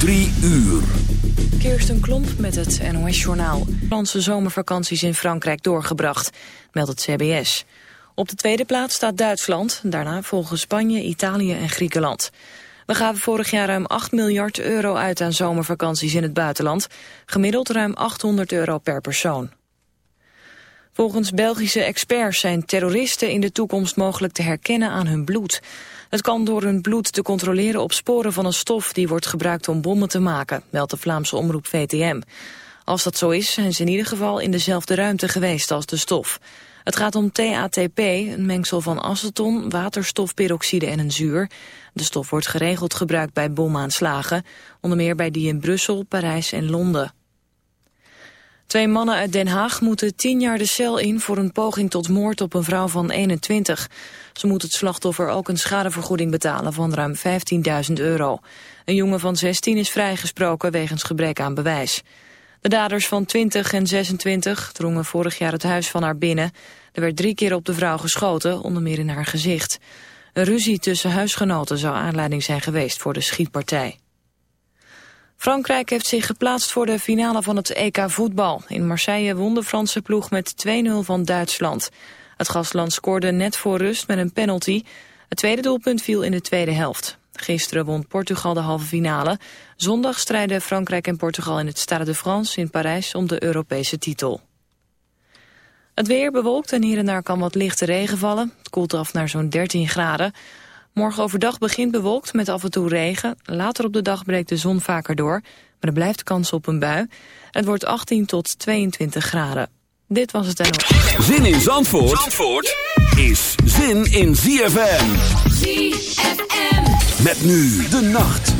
Drie uur. Kirsten Klomp met het NOS-journaal. Franse zomervakanties in Frankrijk doorgebracht, meldt het CBS. Op de tweede plaats staat Duitsland, daarna volgen Spanje, Italië en Griekenland. We gaven vorig jaar ruim 8 miljard euro uit aan zomervakanties in het buitenland. Gemiddeld ruim 800 euro per persoon. Volgens Belgische experts zijn terroristen in de toekomst mogelijk te herkennen aan hun bloed. Het kan door hun bloed te controleren op sporen van een stof die wordt gebruikt om bommen te maken, meldt de Vlaamse omroep VTM. Als dat zo is, zijn ze in ieder geval in dezelfde ruimte geweest als de stof. Het gaat om TATP, een mengsel van aceton, waterstofperoxide en een zuur. De stof wordt geregeld gebruikt bij bomaanslagen, onder meer bij die in Brussel, Parijs en Londen. Twee mannen uit Den Haag moeten tien jaar de cel in voor een poging tot moord op een vrouw van 21. Ze moet het slachtoffer ook een schadevergoeding betalen van ruim 15.000 euro. Een jongen van 16 is vrijgesproken wegens gebrek aan bewijs. De daders van 20 en 26 drongen vorig jaar het huis van haar binnen. Er werd drie keer op de vrouw geschoten, onder meer in haar gezicht. Een ruzie tussen huisgenoten zou aanleiding zijn geweest voor de schietpartij. Frankrijk heeft zich geplaatst voor de finale van het EK voetbal. In Marseille won de Franse ploeg met 2-0 van Duitsland. Het gastland scoorde net voor rust met een penalty. Het tweede doelpunt viel in de tweede helft. Gisteren won Portugal de halve finale. Zondag strijden Frankrijk en Portugal in het Stade de France in Parijs om de Europese titel. Het weer bewolkt en hier en daar kan wat lichte regen vallen. Het koelt af naar zo'n 13 graden. Morgen overdag begint bewolkt met af en toe regen. Later op de dag breekt de zon vaker door. Maar er blijft kans op een bui. Het wordt 18 tot 22 graden. Dit was het NO. Zin in Zandvoort, Zandvoort is zin in ZFM. ZFM. Met nu de nacht.